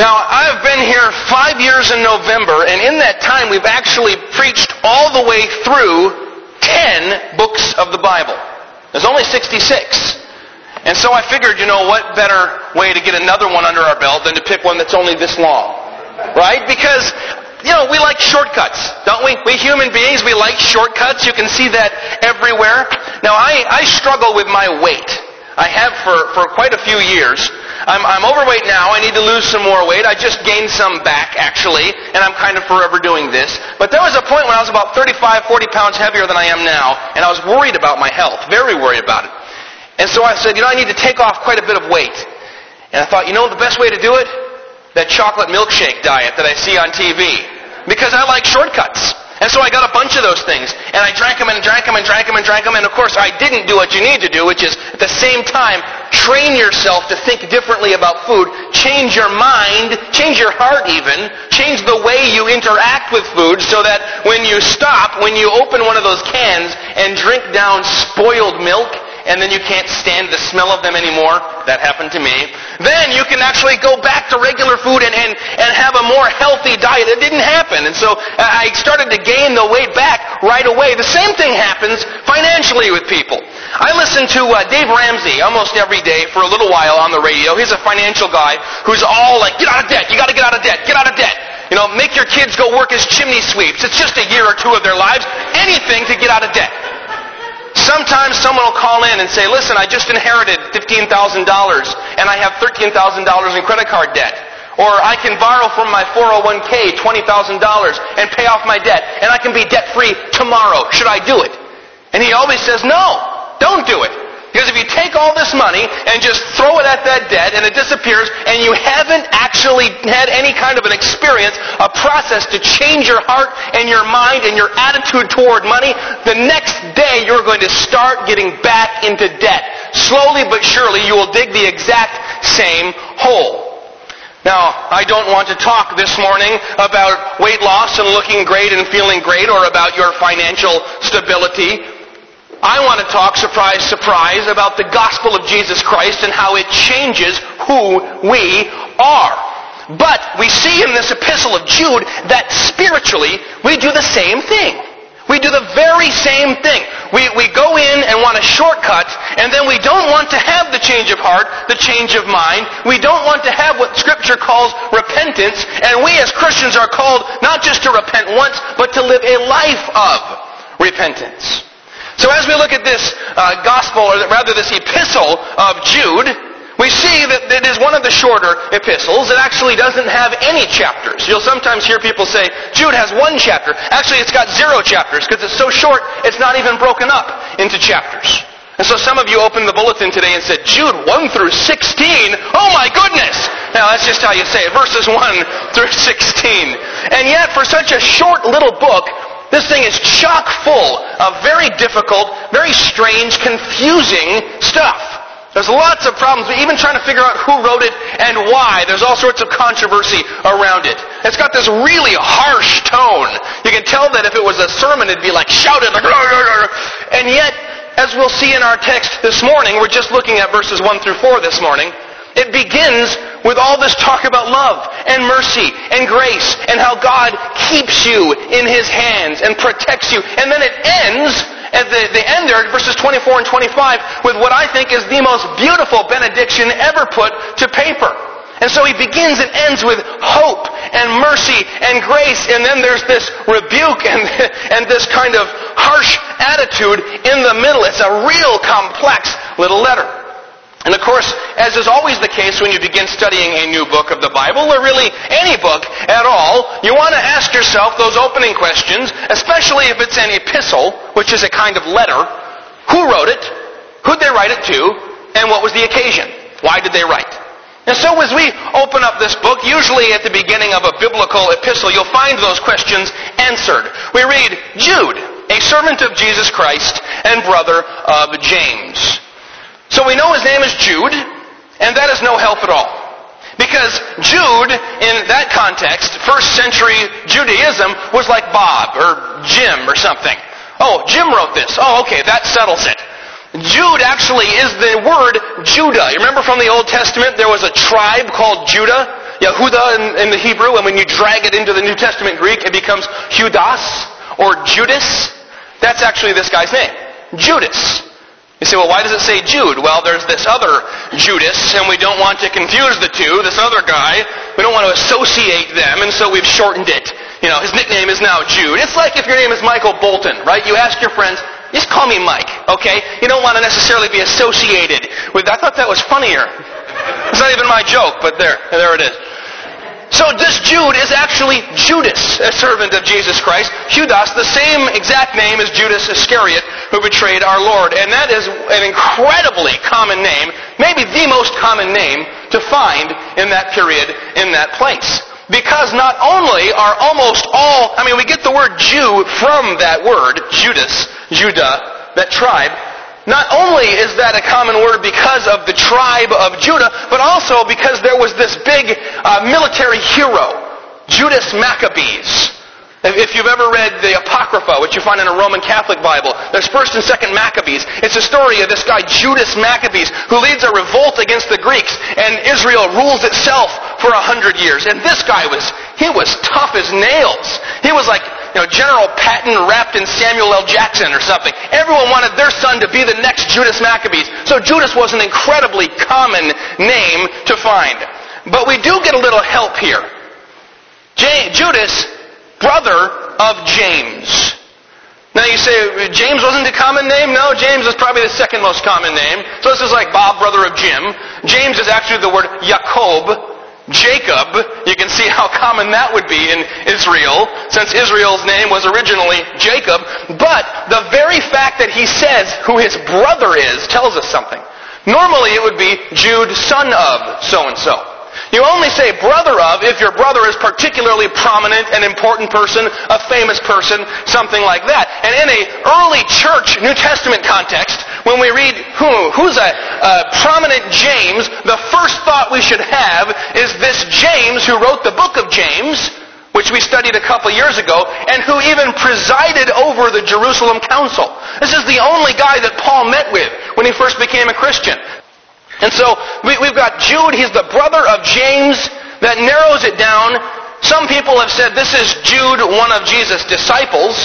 Now, I've been here five years in November, and in that time we've actually preached all the way through ten books of the Bible. There's only 66. And so I figured, you know, what better way to get another one under our belt than to pick one that's only this long? Right? Because, you know, we like shortcuts, don't we? We human beings, we like shortcuts. You can see that everywhere. Now, I, I struggle with my weight. I have for, for quite a few years. I'm, I'm overweight now. I need to lose some more weight. I just gained some back, actually, and I'm kind of forever doing this. But there was a point when I was about 35, 40 pounds heavier than I am now, and I was worried about my health, very worried about it. And so I said, you know, I need to take off quite a bit of weight. And I thought, you know the best way to do it? That chocolate milkshake diet that I see on TV. Because I like shortcuts. And so I got a bunch of those things. And I drank them and drank them and drank them and drank them. And of course, I didn't do what you need to do, which is at the same time, train yourself to think differently about food. Change your mind, change your heart even, change the way you interact with food so that when you stop, when you open one of those cans and drink down spoiled milk, and then you can't stand the smell of them anymore. That happened to me. Then you can actually go back to regular food and, and, and have a more healthy diet. It didn't happen. And so I started to gain the weight back right away. The same thing happens financially with people. I listen to uh, Dave Ramsey almost every day for a little while on the radio. He's a financial guy who's all like, get out of debt. You gotta get out of debt. Get out of debt. You know, make your kids go work as chimney sweeps. It's just a year or two of their lives. Anything to get out of debt. Sometimes someone will call in and say, listen, I just inherited $15,000 and I have $13,000 in credit card debt. Or I can borrow from my 401k $20,000 and pay off my debt and I can be debt free tomorrow. Should I do it? And he always says, no, don't do it. Because if you take all this money and just throw it at that debt and it disappears and you haven't actually had any kind of an experience, a process to change your heart and your mind and your attitude toward money, the next day you're going to start getting back into debt. Slowly but surely you will dig the exact same hole. Now, I don't want to talk this morning about weight loss and looking great and feeling great or about your financial stability. I want to talk, surprise, surprise, about the gospel of Jesus Christ and how it changes who we are. But we see in this epistle of Jude that spiritually we do the same thing. We do the very same thing. We, we go in and want a shortcut, and then we don't want to have the change of heart, the change of mind. We don't want to have what Scripture calls repentance, and we as Christians are called not just to repent once, but to live a life of repentance. So as we look at this uh, gospel, or rather this epistle of Jude, we see that it is one of the shorter epistles. It actually doesn't have any chapters. You'll sometimes hear people say, Jude has one chapter. Actually, it's got zero chapters because it's so short, it's not even broken up into chapters. And so some of you opened the bulletin today and said, Jude 1 through 16? Oh my goodness! Now that's just how you say it. Verses 1 through 16. And yet, for such a short little book, this thing is chock full of very difficult, very strange, confusing stuff. There's lots of problems, but even trying to figure out who wrote it and why. There's all sorts of controversy around it. It's got this really harsh tone. You can tell that if it was a sermon, it'd be like shouted, like, and yet, as we'll see in our text this morning, we're just looking at verses 1 through 4 this morning, it begins with all this talk about love and mercy and grace and how God keeps you in His hands and protects you. And then it ends at the, the end there, verses 24 and 25, with what I think is the most beautiful benediction ever put to paper. And so he begins and ends with hope and mercy and grace, and then there's this rebuke and, and this kind of harsh attitude in the middle. It's a real complex little letter. And of course, as is always the case when you begin studying a new book of the Bible, or really any book at all, you want to ask yourself those opening questions, especially if it's an epistle, which is a kind of letter. Who wrote it? Who'd they write it to? And what was the occasion? Why did they write? And so as we open up this book, usually at the beginning of a biblical epistle, you'll find those questions answered. We read, Jude, a servant of Jesus Christ and brother of James. So we know his name is Jude, and that is no help at all. Because Jude, in that context, first century Judaism, was like Bob or Jim or something. Oh, Jim wrote this. Oh, okay, that settles it. Jude actually is the word Judah. You remember from the Old Testament there was a tribe called Judah? Yehuda in, in the Hebrew, and when you drag it into the New Testament Greek, it becomes Judas or Judas. That's actually this guy's name. Judas. You say, well, why does it say Jude? Well, there's this other Judas, and we don't want to confuse the two. This other guy, we don't want to associate them, and so we've shortened it. You know, his nickname is now Jude. It's like if your name is Michael Bolton, right? You ask your friends, just call me Mike, okay? You don't want to necessarily be associated with, I thought that was funnier. It's not even my joke, but there, there it is. So this Jude is actually Judas, a servant of Jesus Christ. Judas, the same exact name as Judas Iscariot, who betrayed our Lord. And that is an incredibly common name, maybe the most common name to find in that period, in that place. Because not only are almost all, I mean, we get the word Jew from that word, Judas, Judah, that tribe, not only is that a common word because of the tribe of Judah, but also because there was this big uh, military hero, Judas Maccabees. If you've ever read the Apocrypha, which you find in a Roman Catholic Bible, there's 1st and 2nd Maccabees. It's a story of this guy, Judas Maccabees, who leads a revolt against the Greeks, and Israel rules itself for a hundred years. And this guy was, he was tough as nails. He was like, you know, General Patton wrapped in Samuel L. Jackson or something. Everyone wanted their son to be the next Judas Maccabees. So Judas was an incredibly common name to find. But we do get a little help here. Judas brother of James. Now you say, James wasn't a common name? No, James is probably the second most common name. So this is like Bob, brother of Jim. James is actually the word Jacob. Jacob, you can see how common that would be in Israel, since Israel's name was originally Jacob. But the very fact that he says who his brother is tells us something. Normally it would be Jude, son of so and so. You only say brother of if your brother is particularly prominent, an important person, a famous person, something like that. And in a early church New Testament context, when we read who, who's a, a prominent James, the first thought we should have is this James who wrote the book of James, which we studied a couple years ago, and who even presided over the Jerusalem Council. This is the only guy that Paul met with when he first became a Christian. And so we, have got Jude, he's the brother of James. That narrows it down. Some people have said this is Jude, one of Jesus' disciples.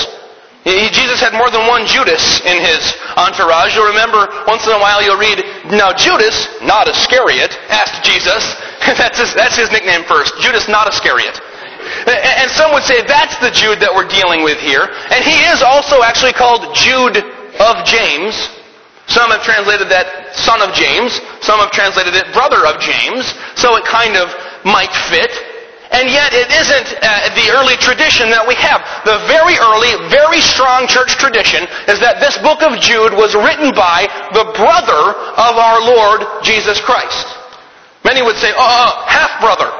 He, Jesus had more than one Judas in his entourage. You'll remember once in a while you'll read, now Judas, not Iscariot, asked Jesus. that's, his, that's his nickname first. Judas, not Iscariot. And some would say that's the Jude that we're dealing with here. And he is also actually called Jude of James. Some have translated that son of James. Some have translated it brother of James. So it kind of might fit. And yet it isn't uh, the early tradition that we have. The very early, very strong church tradition is that this book of Jude was written by the brother of our Lord Jesus Christ. Many would say, oh, uh, half brother.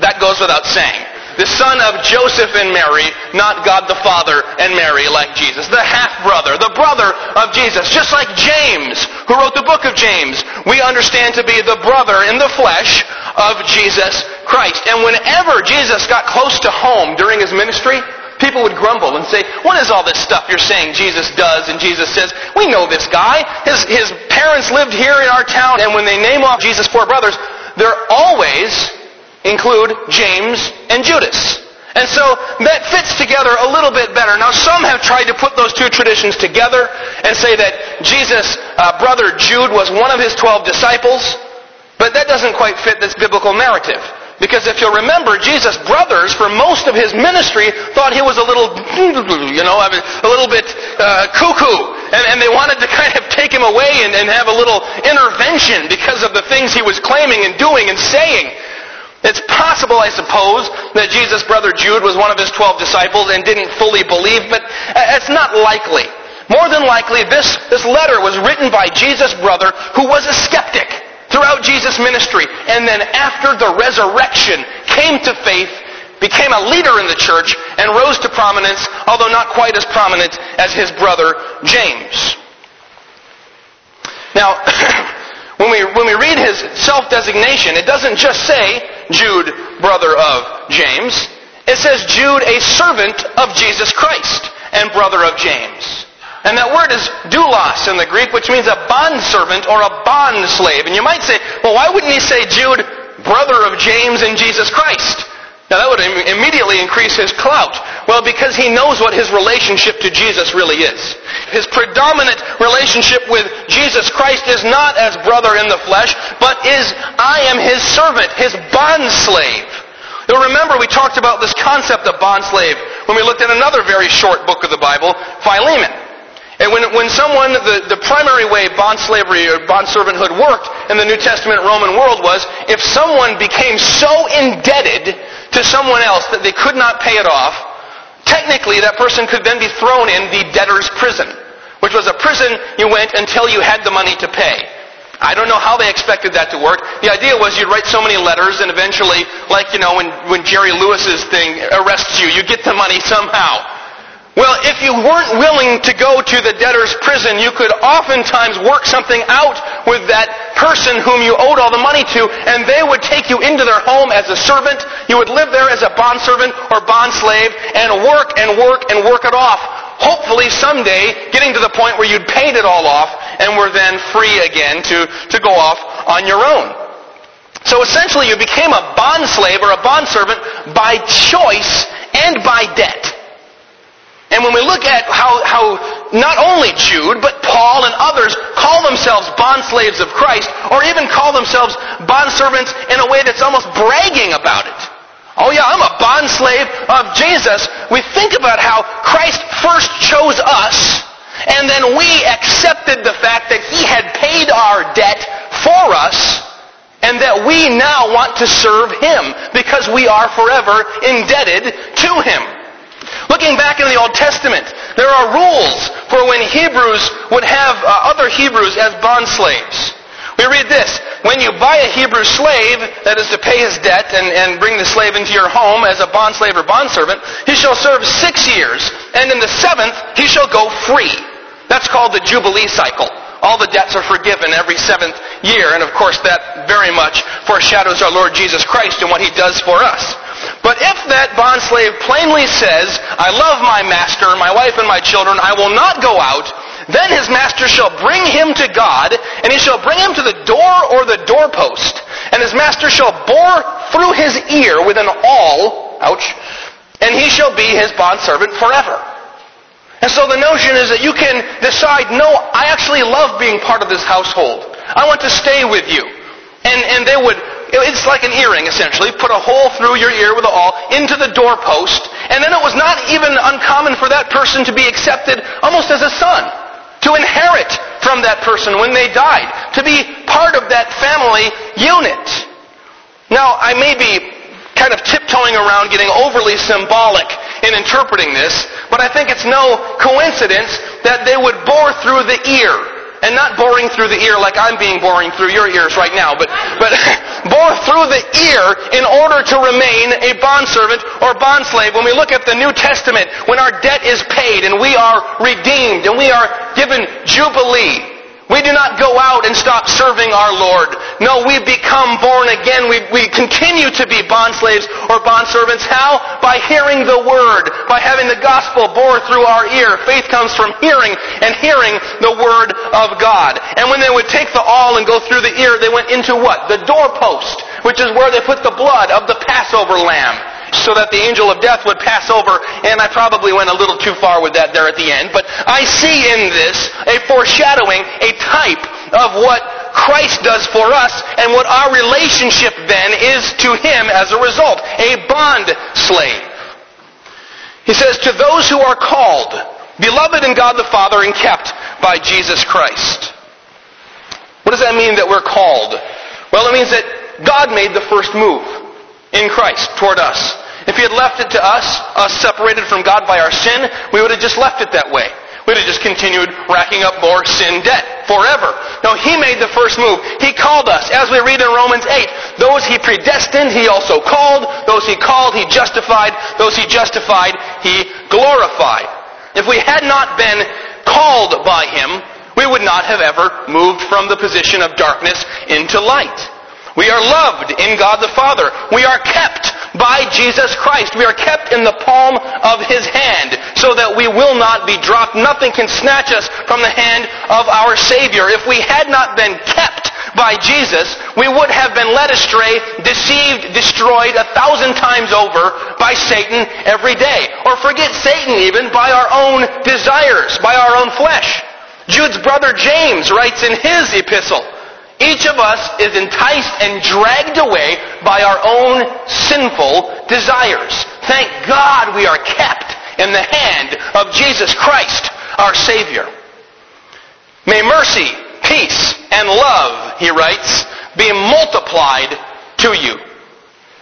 That goes without saying the son of Joseph and Mary, not God the Father and Mary like Jesus. The half-brother, the brother of Jesus. Just like James, who wrote the book of James, we understand to be the brother in the flesh of Jesus Christ. And whenever Jesus got close to home during his ministry, people would grumble and say, what is all this stuff you're saying Jesus does? And Jesus says, we know this guy. His, his parents lived here in our town. And when they name off Jesus' four brothers, they're always include James and Judas. And so that fits together a little bit better. Now some have tried to put those two traditions together and say that Jesus' uh, brother Jude was one of his twelve disciples, but that doesn't quite fit this biblical narrative. Because if you'll remember, Jesus' brothers, for most of his ministry, thought he was a little, you know, a little bit uh, cuckoo. And, and, they wanted to kind of take him away and, and have a little intervention because of the things he was claiming and doing and saying. It's possible, I suppose, that Jesus' brother Jude was one of his twelve disciples and didn't fully believe, but uh, it's not likely. More than likely, this, this letter was written by Jesus' brother who was a skeptic throughout Jesus' ministry, and then after the resurrection came to faith, became a leader in the church, and rose to prominence, although not quite as prominent as his brother James. Now, when we, when we read his self-designation, it doesn't just say Jude, brother of James. It says Jude, a servant of Jesus Christ and brother of James. And that word is doulos in the Greek, which means a bondservant or a bond slave. And you might say, well, why wouldn't he say Jude, brother of James and Jesus Christ. Now that would Im- immediately increase his clout. Well, because he knows what his relationship to Jesus really is. His predominant relationship with Jesus Christ is not as brother in the flesh, but is I am his servant, his bond slave. You'll remember we talked about this concept of bond slave when we looked at another very short book of the Bible, Philemon. And when, when someone, the, the primary way bond slavery or bond servanthood worked in the New Testament Roman world was if someone became so indebted to someone else that they could not pay it off, technically that person could then be thrown in the debtor's prison, which was a prison you went until you had the money to pay. I don't know how they expected that to work. The idea was you'd write so many letters and eventually, like, you know, when, when Jerry Lewis's thing arrests you, you get the money somehow. Well, if you weren't willing to go to the debtor's prison, you could oftentimes work something out with that person whom you owed all the money to, and they would take you into their home as a servant. You would live there as a bondservant or bond slave and work and work and work it off. Hopefully someday getting to the point where you'd paid it all off and were then free again to, to go off on your own. So essentially you became a bond slave or a bond servant by choice and by debt. And when we look at how, how not only Jude, but Paul and others call themselves bond slaves of Christ, or even call themselves bond servants in a way that's almost bragging about it. Oh yeah, I'm a bond slave of Jesus. We think about how Christ first chose us, and then we accepted the fact that He had paid our debt for us, and that we now want to serve Him because we are forever indebted to Him. Looking back in the Old Testament, there are rules for when Hebrews would have uh, other Hebrews as bond slaves. We read this, when you buy a Hebrew slave, that is to pay his debt and, and bring the slave into your home as a bond slave or bond servant, he shall serve six years, and in the seventh he shall go free. That's called the Jubilee cycle. All the debts are forgiven every seventh year, and of course that very much foreshadows our Lord Jesus Christ and what he does for us. But if that bondslave plainly says, I love my master, my wife, and my children, I will not go out, then his master shall bring him to God, and he shall bring him to the door or the doorpost, and his master shall bore through his ear with an awl, ouch, and he shall be his bondservant forever. And so the notion is that you can decide, no, I actually love being part of this household. I want to stay with you. And, and they would it's like an earring, essentially. Put a hole through your ear with a awl into the doorpost. And then it was not even uncommon for that person to be accepted almost as a son. To inherit from that person when they died. To be part of that family unit. Now, I may be kind of tiptoeing around getting overly symbolic in interpreting this, but I think it's no coincidence that they would bore through the ear and not boring through the ear like I'm being boring through your ears right now, but, but bore through the ear in order to remain a bondservant or bondslave. When we look at the New Testament, when our debt is paid and we are redeemed and we are given jubilee, we do not go out and stop serving our Lord. No, we become born again. We, we continue to be bond slaves or bond servants. How? By hearing the Word. By having the gospel bore through our ear. Faith comes from hearing and hearing the Word of God. And when they would take the awl and go through the ear, they went into what? The doorpost, which is where they put the blood of the Passover lamb so that the angel of death would pass over, and I probably went a little too far with that there at the end, but I see in this a foreshadowing, a type of what Christ does for us and what our relationship then is to Him as a result. A bond slave. He says, to those who are called, beloved in God the Father and kept by Jesus Christ. What does that mean that we're called? Well, it means that God made the first move in Christ toward us. If he had left it to us, us separated from God by our sin, we would have just left it that way. We'd have just continued racking up more sin debt forever. No, he made the first move. He called us. As we read in Romans 8, those he predestined, he also called. Those he called, he justified. Those he justified, he glorified. If we had not been called by him, we would not have ever moved from the position of darkness into light. We are loved in God the Father. We are kept by Jesus Christ. We are kept in the palm of his hand so that we will not be dropped. Nothing can snatch us from the hand of our Savior. If we had not been kept by Jesus, we would have been led astray, deceived, destroyed a thousand times over by Satan every day. Or forget Satan even, by our own desires, by our own flesh. Jude's brother James writes in his epistle, each of us is enticed and dragged away by our own sinful desires. Thank God we are kept in the hand of Jesus Christ, our Savior. May mercy, peace, and love, he writes, be multiplied to you.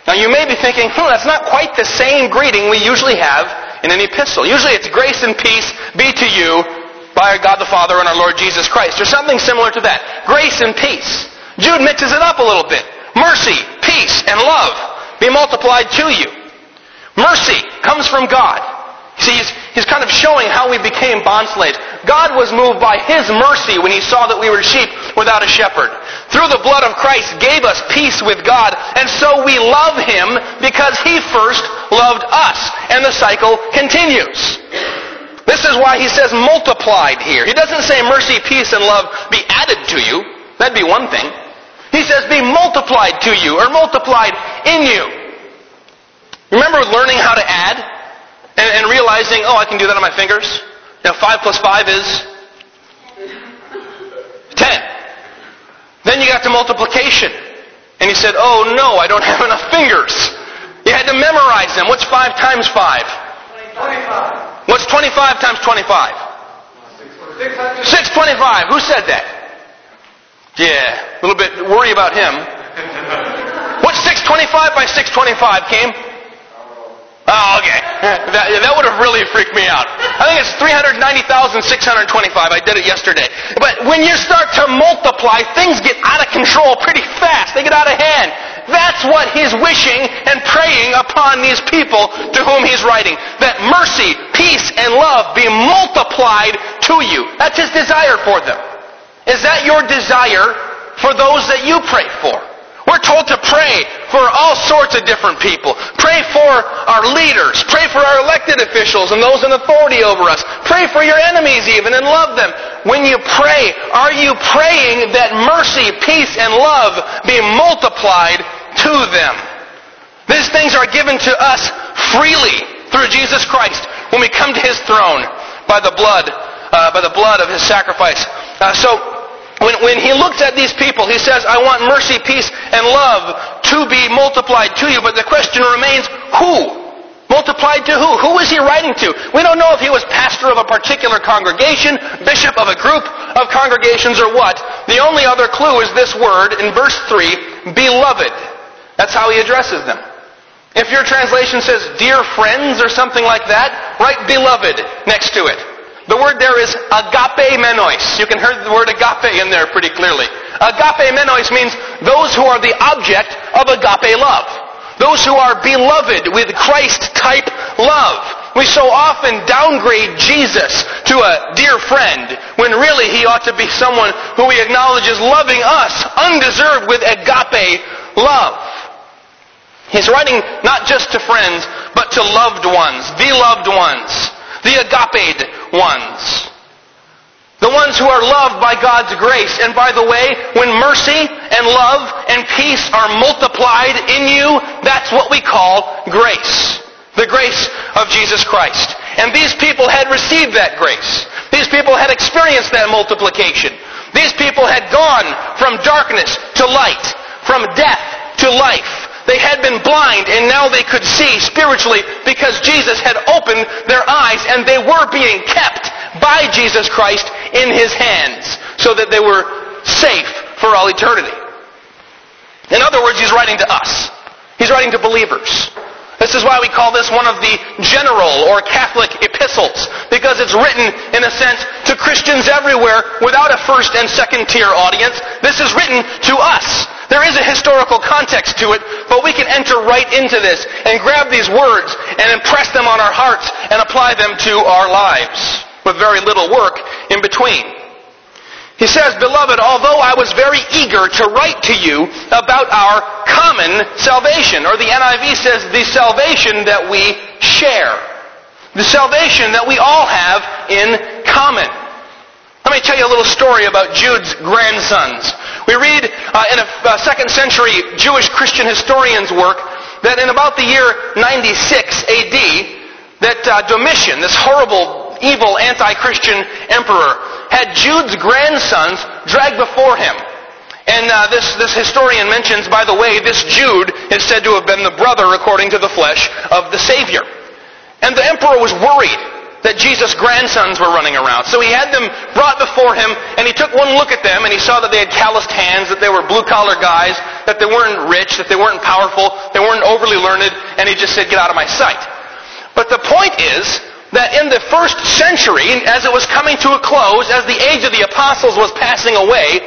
Now you may be thinking, hmm, that's not quite the same greeting we usually have in an epistle. Usually it's grace and peace be to you by God the Father and our Lord Jesus Christ, or something similar to that. Grace and peace. Jude mixes it up a little bit. Mercy, peace, and love be multiplied to you. Mercy comes from God. See, he's, he's kind of showing how we became bond slaves. God was moved by His mercy when He saw that we were sheep without a shepherd. Through the blood of Christ gave us peace with God, and so we love Him because He first loved us. And the cycle continues. This is why he says multiplied here. He doesn't say mercy, peace, and love be added to you. That'd be one thing. He says be multiplied to you or multiplied in you. Remember learning how to add and, and realizing, oh, I can do that on my fingers? Now, 5 plus 5 is 10. Then you got to multiplication. And he said, oh no, I don't have enough fingers. You had to memorize them. What's 5 times 5? 25. What's 25 times 25? 625. Who said that? Yeah, a little bit worry about him. What's 625 by 625, Came. Oh, okay. That, that would have really freaked me out. I think it's 390,625. I did it yesterday. But when you start to multiply, things get out of control pretty fast. They get out of hand. That's what he's wishing and praying upon these people to whom he's writing. That mercy, peace, and love be multiplied to you. That's his desire for them. Is that your desire for those that you pray for? We're told to pray for all sorts of different people. Pray for our leaders. Pray for our elected officials and those in authority over us. Pray for your enemies even and love them. When you pray, are you praying that mercy, peace, and love be multiplied to them? These things are given to us freely through Jesus Christ when we come to His throne by the blood, uh, by the blood of His sacrifice. Uh, so when, when he looks at these people, he says, I want mercy, peace, and love to be multiplied to you. But the question remains, who? Multiplied to who? Who is he writing to? We don't know if he was pastor of a particular congregation, bishop of a group of congregations, or what. The only other clue is this word in verse 3, beloved. That's how he addresses them. If your translation says dear friends or something like that, write beloved next to it. The word there is agape menois. You can hear the word agape in there pretty clearly. Agape menois means those who are the object of agape love. Those who are beloved with Christ type love. We so often downgrade Jesus to a dear friend when really he ought to be someone who we acknowledge is loving us undeserved with agape love. He's writing not just to friends, but to loved ones, the loved ones the agape ones. The ones who are loved by God's grace. And by the way, when mercy and love and peace are multiplied in you, that's what we call grace. The grace of Jesus Christ. And these people had received that grace. These people had experienced that multiplication. These people had gone from darkness to light, from death to life. They had been blind and now they could see spiritually because Jesus had opened their eyes and they were being kept by Jesus Christ in his hands so that they were safe for all eternity. In other words, he's writing to us. He's writing to believers. This is why we call this one of the general or Catholic epistles, because it's written, in a sense, to Christians everywhere without a first and second tier audience. This is written to us. There is a historical context to it, but we can enter right into this and grab these words and impress them on our hearts and apply them to our lives with very little work in between. He says, Beloved, although I was very eager to write to you about our common salvation, or the NIV says the salvation that we share. The salvation that we all have in common. Let me tell you a little story about Jude's grandsons. We read uh, in a uh, second century Jewish Christian historian's work that in about the year 96 AD, that uh, Domitian, this horrible, evil, anti-Christian emperor, had Jude's grandsons dragged before him. And uh, this, this historian mentions, by the way, this Jude is said to have been the brother, according to the flesh, of the Savior. And the emperor was worried that Jesus' grandsons were running around. So he had them brought before him, and he took one look at them, and he saw that they had calloused hands, that they were blue-collar guys, that they weren't rich, that they weren't powerful, they weren't overly learned, and he just said, get out of my sight. But the point is that in the first century, as it was coming to a close, as the age of the apostles was passing away,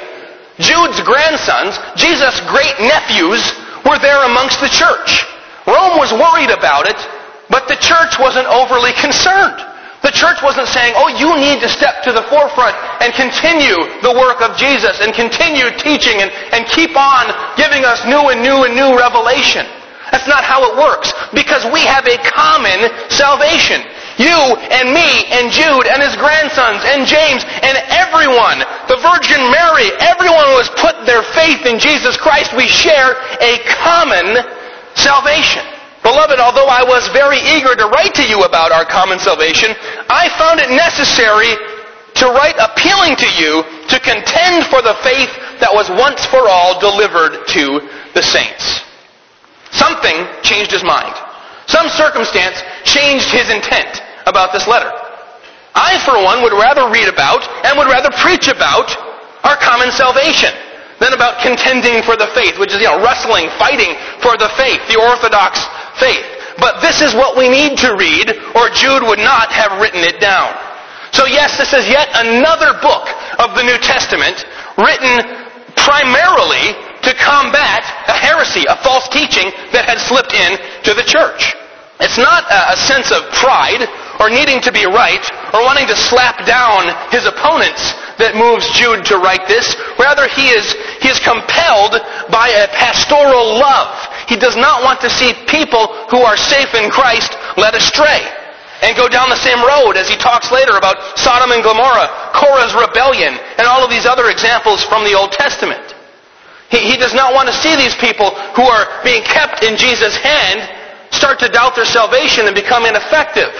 Jude's grandsons, Jesus' great nephews, were there amongst the church. Rome was worried about it, but the church wasn't overly concerned. The church wasn't saying, oh, you need to step to the forefront and continue the work of Jesus and continue teaching and, and keep on giving us new and new and new revelation. That's not how it works. Because we have a common salvation. You and me and Jude and his grandsons and James and everyone, the Virgin Mary, everyone who has put their faith in Jesus Christ, we share a common salvation. Beloved, although I was very eager to write to you about our common salvation, I found it necessary to write appealing to you to contend for the faith that was once for all delivered to the saints. Something changed his mind. Some circumstance changed his intent about this letter. I, for one, would rather read about and would rather preach about our common salvation than about contending for the faith, which is, you know, wrestling, fighting for the faith, the orthodox faith. But this is what we need to read, or Jude would not have written it down. So yes, this is yet another book of the New Testament written primarily to combat a heresy, a false teaching that had slipped in to the church. It's not a, sense of pride or needing to be right or wanting to slap down his opponents that moves Jude to write this. Rather, he is, he is compelled by a pastoral love. He does not want to see people who are safe in Christ led astray and go down the same road as he talks later about Sodom and Gomorrah, Korah's rebellion, and all of these other examples from the Old Testament. He, he does not want to see these people who are being kept in Jesus' hand start to doubt their salvation and become ineffective.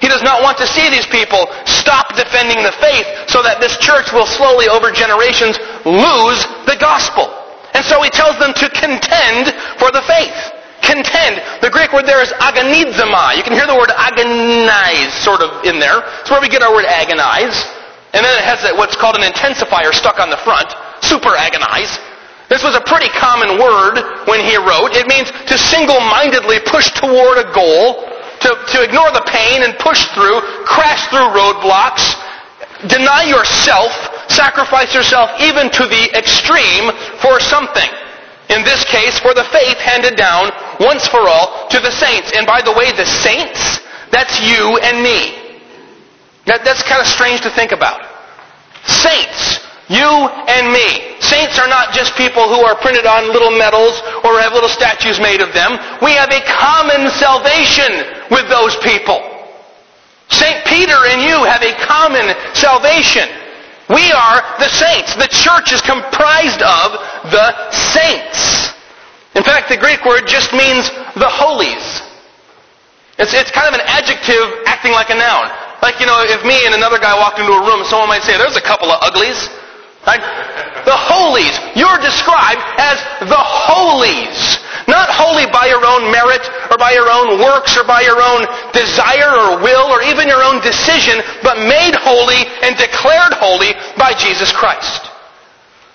He does not want to see these people stop defending the faith so that this church will slowly over generations lose the gospel. And so he tells them to contend for the faith. Contend. The Greek word there is agonizomai. You can hear the word agonize sort of in there. It's where we get our word agonize. And then it has what's called an intensifier stuck on the front. Super agonize. This was a pretty common word when he wrote. It means to single-mindedly push toward a goal, to, to ignore the pain and push through, crash through roadblocks, deny yourself, sacrifice yourself even to the extreme for something. In this case, for the faith handed down once for all to the saints. And by the way, the saints, that's you and me. That, that's kind of strange to think about. Saints you and me. Saints are not just people who are printed on little medals or have little statues made of them. We have a common salvation with those people. St. Peter and you have a common salvation. We are the saints. The church is comprised of the saints. In fact, the Greek word just means the holies. It's, it's kind of an adjective acting like a noun. Like, you know, if me and another guy walked into a room, someone might say, there's a couple of uglies. Right? The holies. You're described as the holies. Not holy by your own merit or by your own works or by your own desire or will or even your own decision, but made holy and declared holy by Jesus Christ.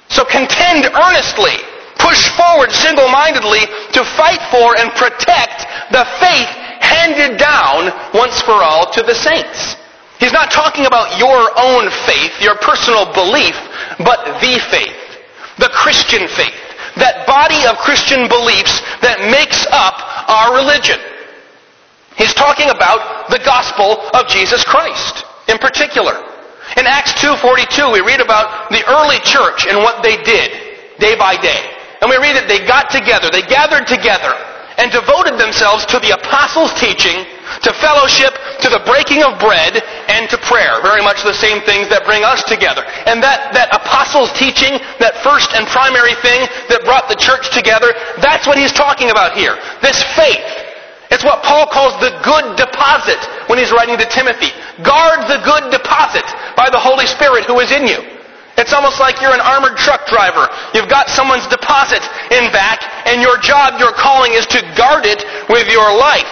So contend earnestly, push forward single-mindedly to fight for and protect the faith handed down once for all to the saints. He's not talking about your own faith, your personal belief, but the faith. The Christian faith. That body of Christian beliefs that makes up our religion. He's talking about the gospel of Jesus Christ in particular. In Acts 2.42, we read about the early church and what they did day by day. And we read that they got together, they gathered together, and devoted themselves to the apostles' teaching, to fellowship, to the breaking of bread, and to prayer. Very much the same things that bring us together. And that, that apostles' teaching, that first and primary thing that brought the church together, that's what he's talking about here. This faith. It's what Paul calls the good deposit when he's writing to Timothy. Guard the good deposit by the Holy Spirit who is in you. It's almost like you're an armored truck driver. You've got someone's deposit in back, and your job, your calling is to guard it with your life.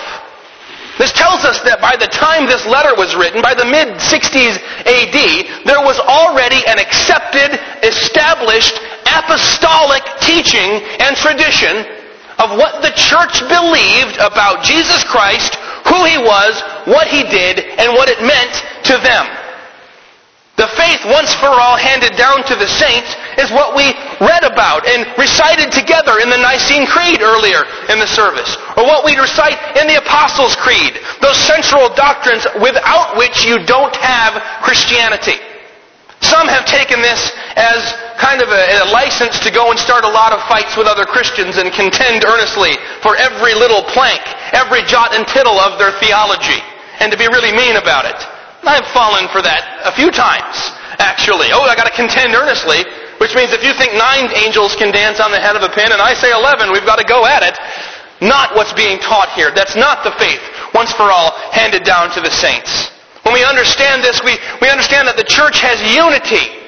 This tells us that by the time this letter was written, by the mid 60s AD, there was already an accepted, established, apostolic teaching and tradition of what the church believed about Jesus Christ, who he was, what he did, and what it meant to them. The faith once for all handed down to the saints is what we read about and recited together in the Nicene Creed earlier in the service. Or what we recite in the Apostles' Creed. Those central doctrines without which you don't have Christianity. Some have taken this as kind of a, a, license to go and start a lot of fights with other Christians and contend earnestly for every little plank, every jot and tittle of their theology, and to be really mean about it. I've fallen for that a few times, actually. Oh, I gotta contend earnestly, which means if you think nine angels can dance on the head of a pin and I say eleven, we've got to go at it. Not what's being taught here. That's not the faith, once for all, handed down to the saints. When we understand this, we, we understand that the church has unity.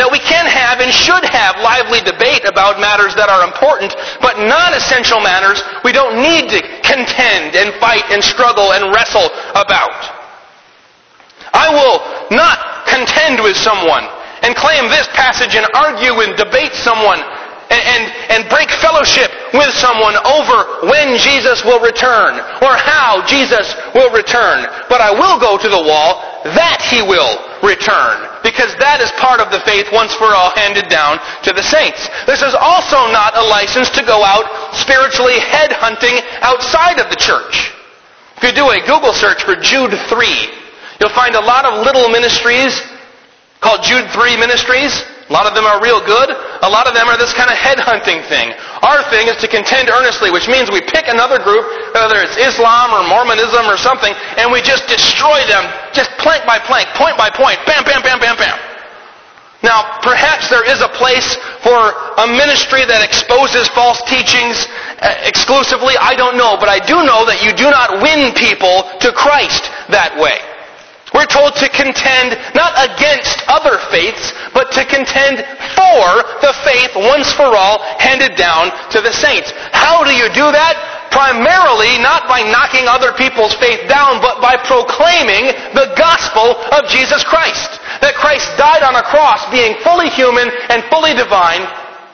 That we can have and should have lively debate about matters that are important, but non-essential matters we don't need to contend and fight and struggle and wrestle about. I will not contend with someone and claim this passage and argue and debate someone and, and, and, break fellowship with someone over when Jesus will return or how Jesus will return. But I will go to the wall that he will return because that is part of the faith once for all handed down to the saints. This is also not a license to go out spiritually headhunting outside of the church. If you do a Google search for Jude 3, You'll find a lot of little ministries called Jude 3 ministries. A lot of them are real good. A lot of them are this kind of headhunting thing. Our thing is to contend earnestly, which means we pick another group, whether it's Islam or Mormonism or something, and we just destroy them, just plank by plank, point by point, bam, bam, bam, bam, bam. Now, perhaps there is a place for a ministry that exposes false teachings uh, exclusively. I don't know, but I do know that you do not win people to Christ that way. We're told to contend not against other faiths, but to contend for the faith once for all handed down to the saints. How do you do that? Primarily not by knocking other people's faith down, but by proclaiming the gospel of Jesus Christ. That Christ died on a cross being fully human and fully divine,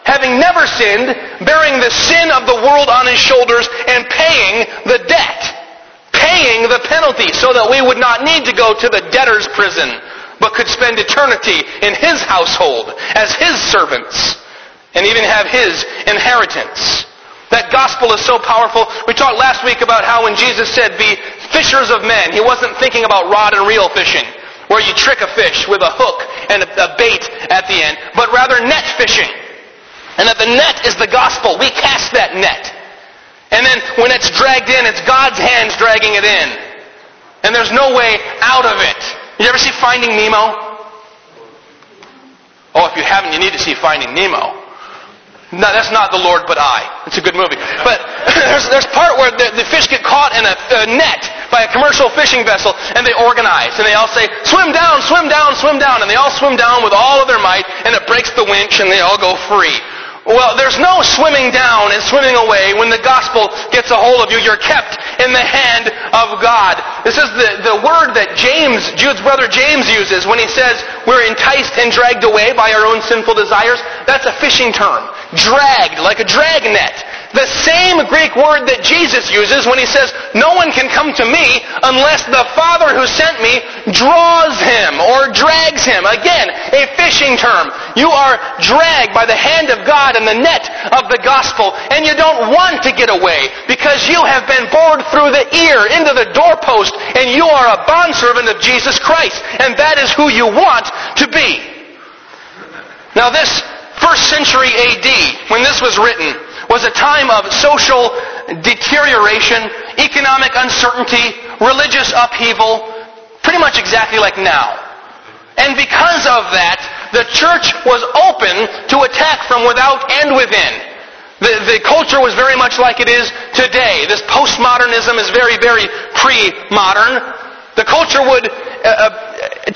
having never sinned, bearing the sin of the world on his shoulders and paying the debt paying the penalty so that we would not need to go to the debtor's prison, but could spend eternity in his household as his servants and even have his inheritance. That gospel is so powerful. We talked last week about how when Jesus said, be fishers of men, he wasn't thinking about rod and reel fishing, where you trick a fish with a hook and a bait at the end, but rather net fishing. And that the net is the gospel. We cast that net. And then when it's dragged in, it's God's hands dragging it in. And there's no way out of it. You ever see Finding Nemo? Oh, if you haven't, you need to see Finding Nemo. No, that's not the Lord, but I. It's a good movie. But there's, there's part where the, the fish get caught in a, a net by a commercial fishing vessel, and they organize, and they all say, swim down, swim down, swim down, and they all swim down with all of their might, and it breaks the winch, and they all go free. Well, there's no swimming down and swimming away. When the gospel gets a hold of you, you're kept in the hand of God. This is the, the word that James, Jude's brother James uses when he says we're enticed and dragged away by our own sinful desires. That's a fishing term. Dragged, like a drag net. The same Greek word that Jesus uses when he says, no one can come to me unless the Father who sent me draws him or drags him. Again, a fishing term. You are dragged by the hand of God and the net of the gospel and you don't want to get away because you have been bored through the ear into the doorpost and you are a bondservant of Jesus Christ and that is who you want to be. Now this first century AD, when this was written, was a time of social deterioration, economic uncertainty, religious upheaval, pretty much exactly like now. And because of that, the church was open to attack from without and within. The, the culture was very much like it is today. This postmodernism is very, very pre-modern. The culture would uh, uh,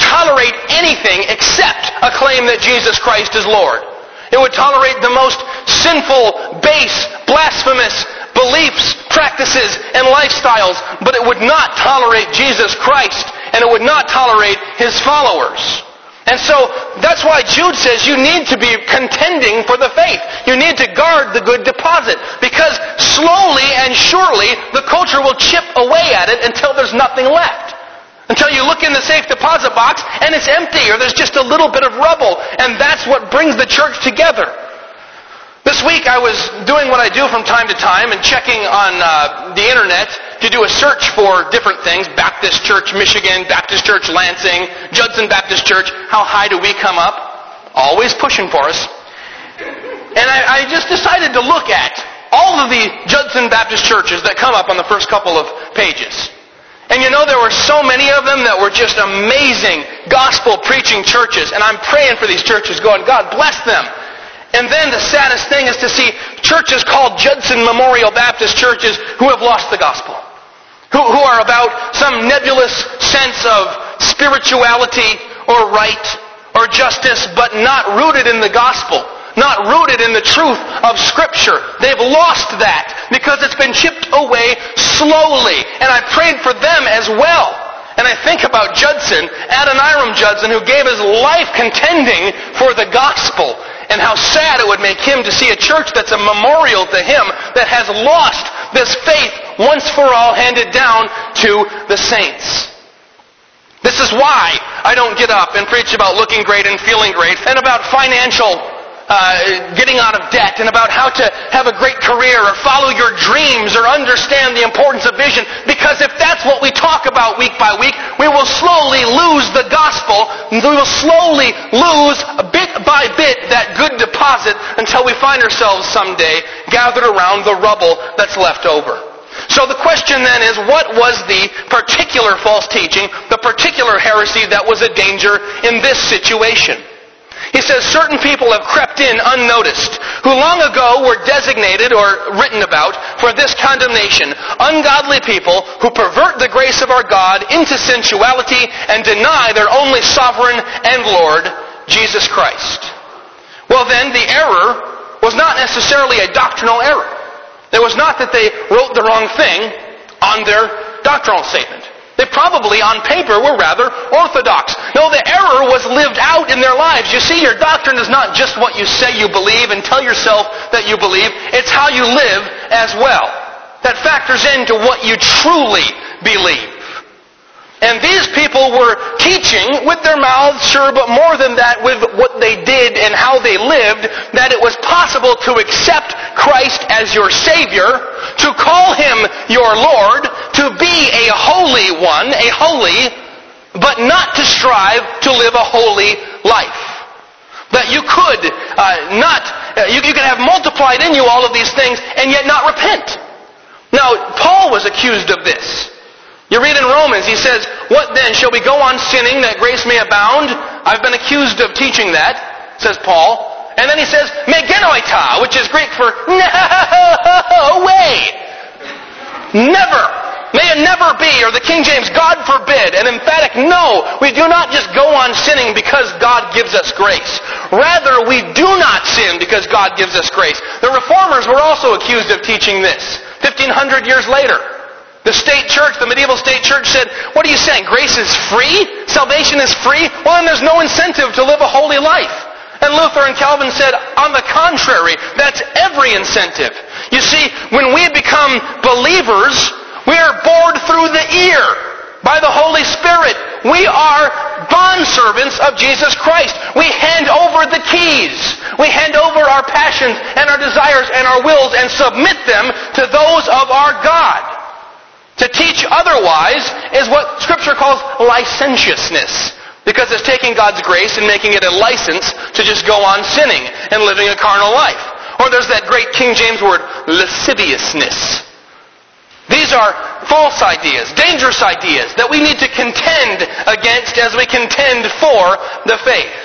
tolerate anything except a claim that Jesus Christ is Lord. It would tolerate the most sinful, base, blasphemous beliefs, practices, and lifestyles, but it would not tolerate Jesus Christ, and it would not tolerate his followers. And so that's why Jude says you need to be contending for the faith. You need to guard the good deposit. Because slowly and surely the culture will chip away at it until there's nothing left. Until you look in the safe deposit box and it's empty or there's just a little bit of rubble. And that's what brings the church together. This week I was doing what I do from time to time and checking on uh, the internet to do a search for different things. Baptist Church Michigan, Baptist Church Lansing, Judson Baptist Church. How high do we come up? Always pushing for us. And I, I just decided to look at all of the Judson Baptist churches that come up on the first couple of pages. And you know, there were so many of them that were just amazing gospel preaching churches. And I'm praying for these churches going, God bless them. And then the saddest thing is to see churches called Judson Memorial Baptist churches who have lost the gospel. Who, who are about some nebulous sense of spirituality or right or justice, but not rooted in the gospel not rooted in the truth of Scripture. They've lost that because it's been chipped away slowly. And I prayed for them as well. And I think about Judson, Adoniram Judson, who gave his life contending for the gospel. And how sad it would make him to see a church that's a memorial to him that has lost this faith once for all handed down to the saints. This is why I don't get up and preach about looking great and feeling great and about financial uh, getting out of debt and about how to have a great career or follow your dreams or understand the importance of vision. Because if that's what we talk about week by week, we will slowly lose the gospel. We will slowly lose bit by bit that good deposit until we find ourselves someday gathered around the rubble that's left over. So the question then is, what was the particular false teaching, the particular heresy that was a danger in this situation? He says certain people have crept in unnoticed, who long ago were designated or written about for this condemnation. Ungodly people who pervert the grace of our God into sensuality and deny their only sovereign and Lord, Jesus Christ. Well then, the error was not necessarily a doctrinal error. It was not that they wrote the wrong thing on their doctrinal statement. They probably, on paper, were rather orthodox. No, the error was lived out in their lives. You see, your doctrine is not just what you say you believe and tell yourself that you believe. It's how you live as well. That factors into what you truly believe. And these people were teaching with their mouths, sure, but more than that, with what they did and how they lived, that it was possible to accept Christ as your Savior, to call Him your Lord, to be a holy one, a holy, but not to strive to live a holy life. That you could uh, not, uh, you, you could have multiplied in you all of these things and yet not repent. Now, Paul was accused of this. You read in Romans, he says, What then? Shall we go on sinning that grace may abound? I've been accused of teaching that, says Paul. And then he says, Megenoita, which is Greek for no way. Never. May it never be, or the King James, God forbid, an emphatic no. We do not just go on sinning because God gives us grace. Rather, we do not sin because God gives us grace. The reformers were also accused of teaching this, 1500 years later. The state church, the medieval state church said, what are you saying? Grace is free? Salvation is free? Well, then there's no incentive to live a holy life. And Luther and Calvin said, on the contrary, that's every incentive. You see, when we become believers, we are bored through the ear by the Holy Spirit. We are bondservants of Jesus Christ. We hand over the keys. We hand over our passions and our desires and our wills and submit them to those of our God. To teach otherwise is what Scripture calls licentiousness. Because it's taking God's grace and making it a license to just go on sinning and living a carnal life. Or there's that great King James word, lasciviousness. These are false ideas, dangerous ideas that we need to contend against as we contend for the faith.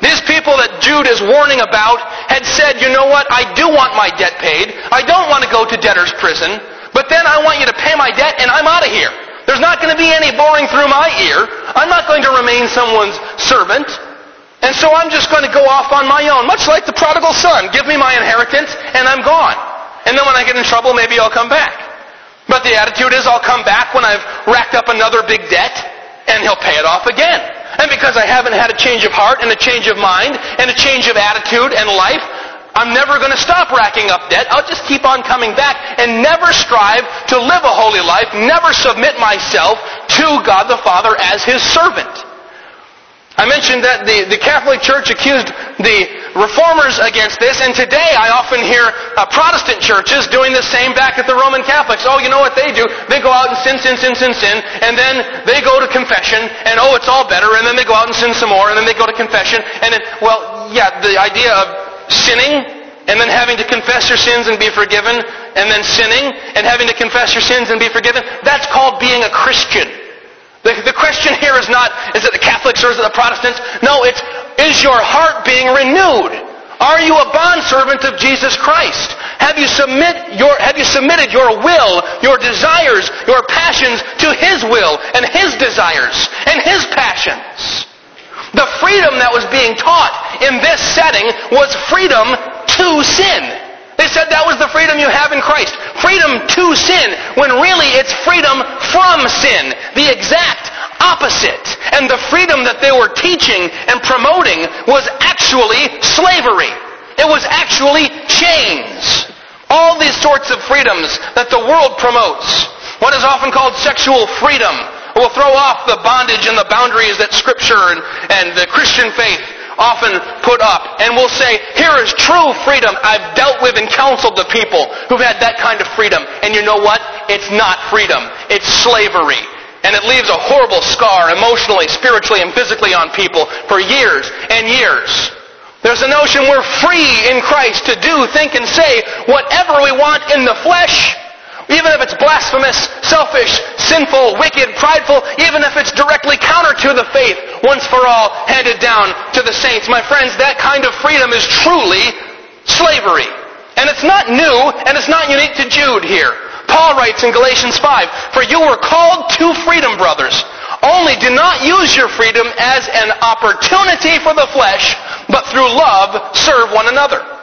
These people that Jude is warning about had said, you know what, I do want my debt paid. I don't want to go to debtor's prison, but then I want you to pay my debt and I'm out of here. There's not going to be any boring through my ear. I'm not going to remain someone's servant. And so I'm just going to go off on my own, much like the prodigal son. Give me my inheritance and I'm gone. And then when I get in trouble, maybe I'll come back. But the attitude is I'll come back when I've racked up another big debt and he'll pay it off again. And because I haven't had a change of heart and a change of mind and a change of attitude and life, I'm never going to stop racking up debt. I'll just keep on coming back and never strive to live a holy life, never submit myself to God the Father as His servant. I mentioned that the, the Catholic Church accused the reformers against this, and today I often hear uh, Protestant churches doing the same back at the Roman Catholics. Oh, you know what they do? They go out and sin, sin, sin, sin, sin, and then they go to confession, and oh, it's all better, and then they go out and sin some more, and then they go to confession, and then, well, yeah, the idea of sinning, and then having to confess your sins and be forgiven, and then sinning, and having to confess your sins and be forgiven, that's called being a Christian. The, the question here is not, is it the Catholics or is it the Protestants? No, it's, is your heart being renewed? Are you a bondservant of Jesus Christ? Have you, submit your, have you submitted your will, your desires, your passions to His will and His desires and His passions? The freedom that was being taught in this setting was freedom to sin. They said that was the freedom you have in Christ. Freedom to sin, when really it's freedom from sin. The exact opposite. And the freedom that they were teaching and promoting was actually slavery. It was actually chains. All these sorts of freedoms that the world promotes. What is often called sexual freedom will throw off the bondage and the boundaries that Scripture and, and the Christian faith often put up and we'll say, here is true freedom. I've dealt with and counseled the people who've had that kind of freedom. And you know what? It's not freedom. It's slavery. And it leaves a horrible scar emotionally, spiritually, and physically on people for years and years. There's a notion we're free in Christ to do, think, and say whatever we want in the flesh even if it's blasphemous, selfish, sinful, wicked, prideful, even if it's directly counter to the faith once for all handed down to the saints. My friends, that kind of freedom is truly slavery. And it's not new, and it's not unique to Jude here. Paul writes in Galatians 5, For you were called to freedom, brothers. Only do not use your freedom as an opportunity for the flesh, but through love serve one another.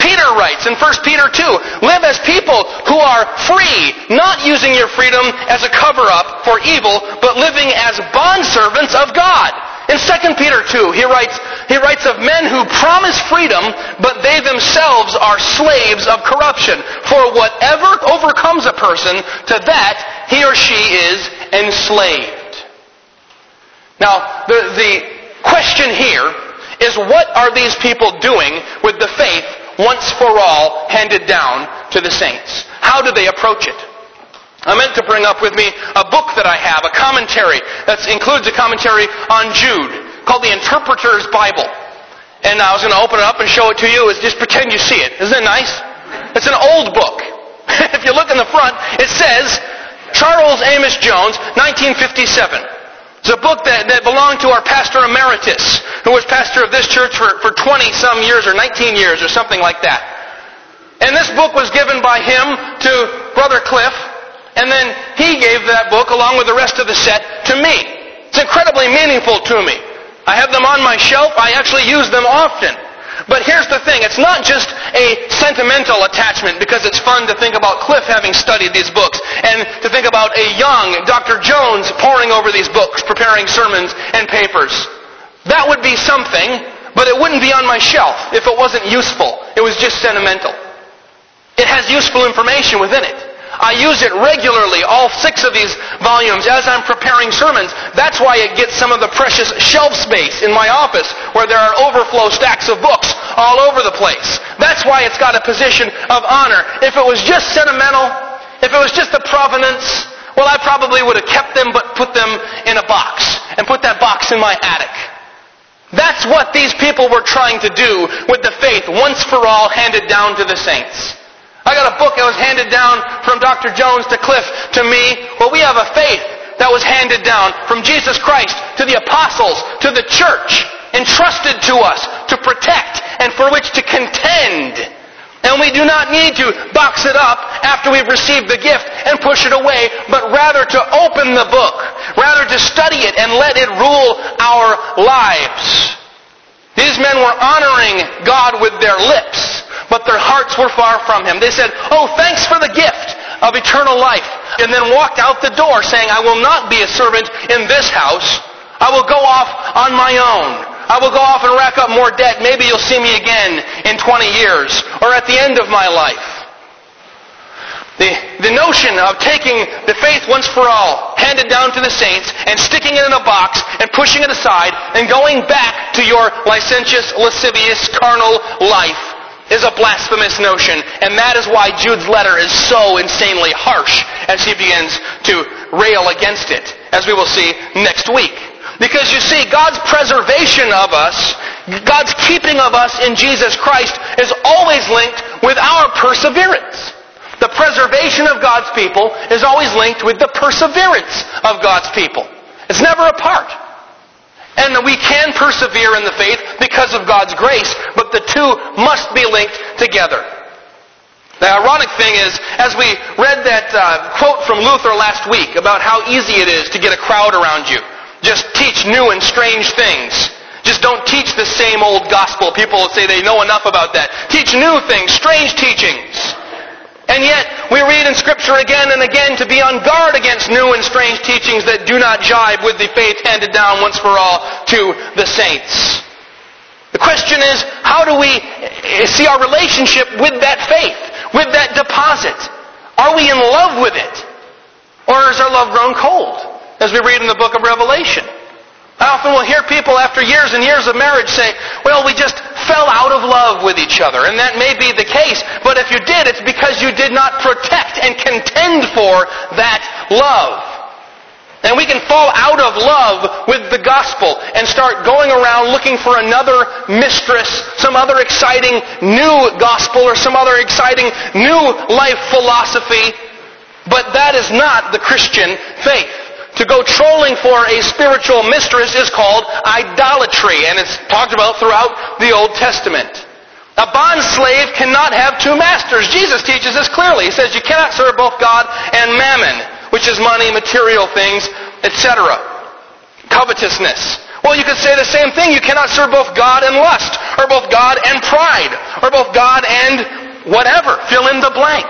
Peter writes in 1 Peter 2, live as people who are free, not using your freedom as a cover-up for evil, but living as bondservants of God. In 2 Peter 2, he writes, he writes of men who promise freedom, but they themselves are slaves of corruption. For whatever overcomes a person, to that he or she is enslaved. Now, the, the question here is what are these people doing with the faith once for all handed down to the saints. How do they approach it? I meant to bring up with me a book that I have, a commentary that includes a commentary on Jude called the Interpreter's Bible. And I was going to open it up and show it to you. Is just pretend you see it. Isn't it nice? It's an old book. if you look in the front, it says Charles Amos Jones, 1957. It's a book that, that belonged to our pastor emeritus, who was pastor of this church for, for 20 some years or 19 years or something like that. And this book was given by him to Brother Cliff, and then he gave that book along with the rest of the set to me. It's incredibly meaningful to me. I have them on my shelf. I actually use them often. But here's the thing. It's not just a sentimental attachment because it's fun to think about Cliff having studied these books and to think about a young Dr. Jones poring over these books, preparing sermons and papers. That would be something, but it wouldn't be on my shelf if it wasn't useful. It was just sentimental. It has useful information within it. I use it regularly, all six of these volumes, as I'm preparing sermons. That's why it gets some of the precious shelf space in my office, where there are overflow stacks of books all over the place. That's why it's got a position of honor. If it was just sentimental, if it was just the provenance, well, I probably would have kept them but put them in a box and put that box in my attic. That's what these people were trying to do with the faith once for all handed down to the saints. I got a book that was handed down from Dr. Jones to Cliff to me. Well, we have a faith that was handed down from Jesus Christ to the apostles, to the church, entrusted to us to protect and for which to contend. And we do not need to box it up after we've received the gift and push it away, but rather to open the book, rather to study it and let it rule our lives. These men were honoring God with their lips, but their hearts were far from Him. They said, Oh, thanks for the gift of eternal life. And then walked out the door saying, I will not be a servant in this house. I will go off on my own. I will go off and rack up more debt. Maybe you'll see me again in 20 years or at the end of my life. The, the notion of taking the faith once for all, handed down to the saints, and sticking it in a box and pushing it aside and going back to your licentious, lascivious, carnal life is a blasphemous notion. And that is why Jude's letter is so insanely harsh as he begins to rail against it, as we will see next week. Because you see, God's preservation of us, God's keeping of us in Jesus Christ is always linked with our perseverance. The preservation of God's people is always linked with the perseverance of God's people. It's never apart. And that we can persevere in the faith because of God's grace, but the two must be linked together. The ironic thing is, as we read that uh, quote from Luther last week about how easy it is to get a crowd around you, just teach new and strange things. Just don't teach the same old gospel. People say they know enough about that. Teach new things, strange teachings. And yet, we read in Scripture again and again to be on guard against new and strange teachings that do not jibe with the faith handed down once for all to the saints. The question is, how do we eh, see our relationship with that faith, with that deposit? Are we in love with it? Or is our love grown cold, as we read in the book of Revelation? I often will hear people after years and years of marriage say, well, we just fell out of love with each other. And that may be the case. But if you did, it's because you did not protect and contend for that love. And we can fall out of love with the gospel and start going around looking for another mistress, some other exciting new gospel or some other exciting new life philosophy. But that is not the Christian faith. To go trolling for a spiritual mistress is called idolatry, and it's talked about throughout the Old Testament. A bond slave cannot have two masters. Jesus teaches this clearly. He says you cannot serve both God and mammon, which is money, material things, etc. Covetousness. Well, you could say the same thing. You cannot serve both God and lust, or both God and pride, or both God and whatever. Fill in the blank.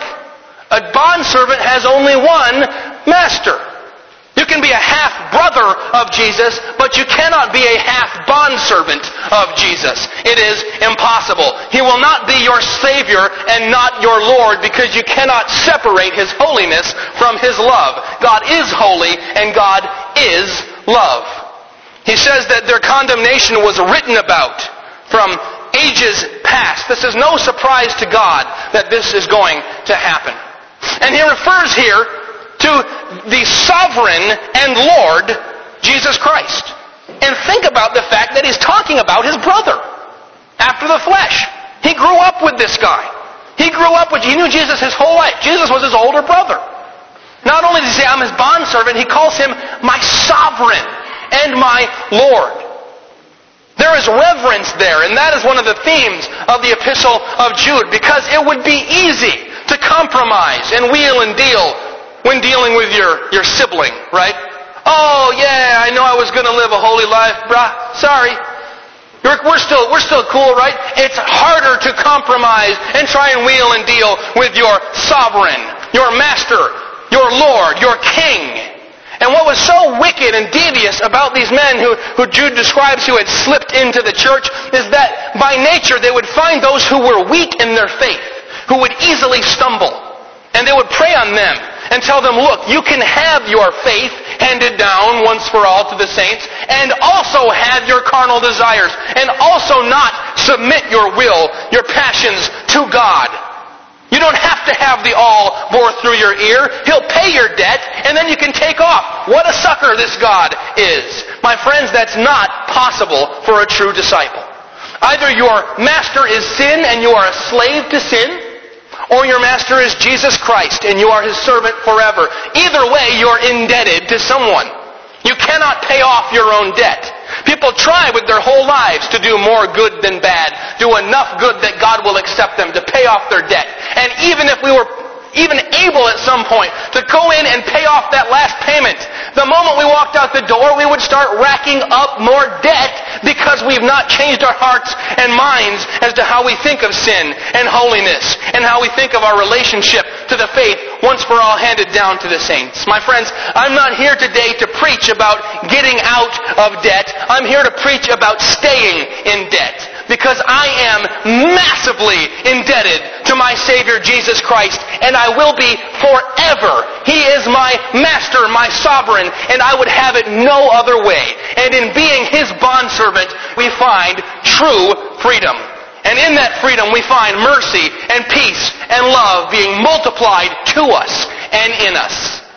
A bondservant has only one master. You can be a half brother of Jesus, but you cannot be a half bondservant of Jesus. It is impossible. He will not be your Savior and not your Lord because you cannot separate His holiness from His love. God is holy and God is love. He says that their condemnation was written about from ages past. This is no surprise to God that this is going to happen. And he refers here to the sovereign and Lord, Jesus Christ. And think about the fact that he's talking about his brother after the flesh. He grew up with this guy. He grew up with, he knew Jesus his whole life. Jesus was his older brother. Not only does he say, I'm his bondservant, he calls him my sovereign and my Lord. There is reverence there, and that is one of the themes of the epistle of Jude, because it would be easy to compromise and wheel and deal when dealing with your, your sibling, right? Oh, yeah, I know I was going to live a holy life, brah. Sorry. We're, we're, still, we're still cool, right? It's harder to compromise and try and wheel and deal with your sovereign, your master, your Lord, your king. And what was so wicked and devious about these men who, who Jude describes who had slipped into the church is that by nature they would find those who were weak in their faith, who would easily stumble. And they would prey on them and tell them, look, you can have your faith handed down once for all to the saints and also have your carnal desires and also not submit your will, your passions to God. You don't have to have the awl bore through your ear. He'll pay your debt, and then you can take off. What a sucker this God is. My friends, that's not possible for a true disciple. Either your master is sin and you are a slave to sin, or your master is Jesus Christ and you are his servant forever. Either way, you're indebted to someone. You cannot pay off your own debt. People try with their whole lives to do more good than bad, do enough good that God will accept them to pay off their debt. And even if we were even able at some point to go in and pay off that last payment. The moment we walked out the door, we would start racking up more debt because we've not changed our hearts and minds as to how we think of sin and holiness and how we think of our relationship to the faith once for all handed down to the saints. My friends, I'm not here today to preach about getting out of debt. I'm here to preach about staying in debt because I am massively indebted to my Savior Jesus Christ, and I will be forever. He is my master, my sovereign, and I would have it no other way. And in being His bondservant, we find true freedom. And in that freedom, we find mercy and peace and love being multiplied to us and in us.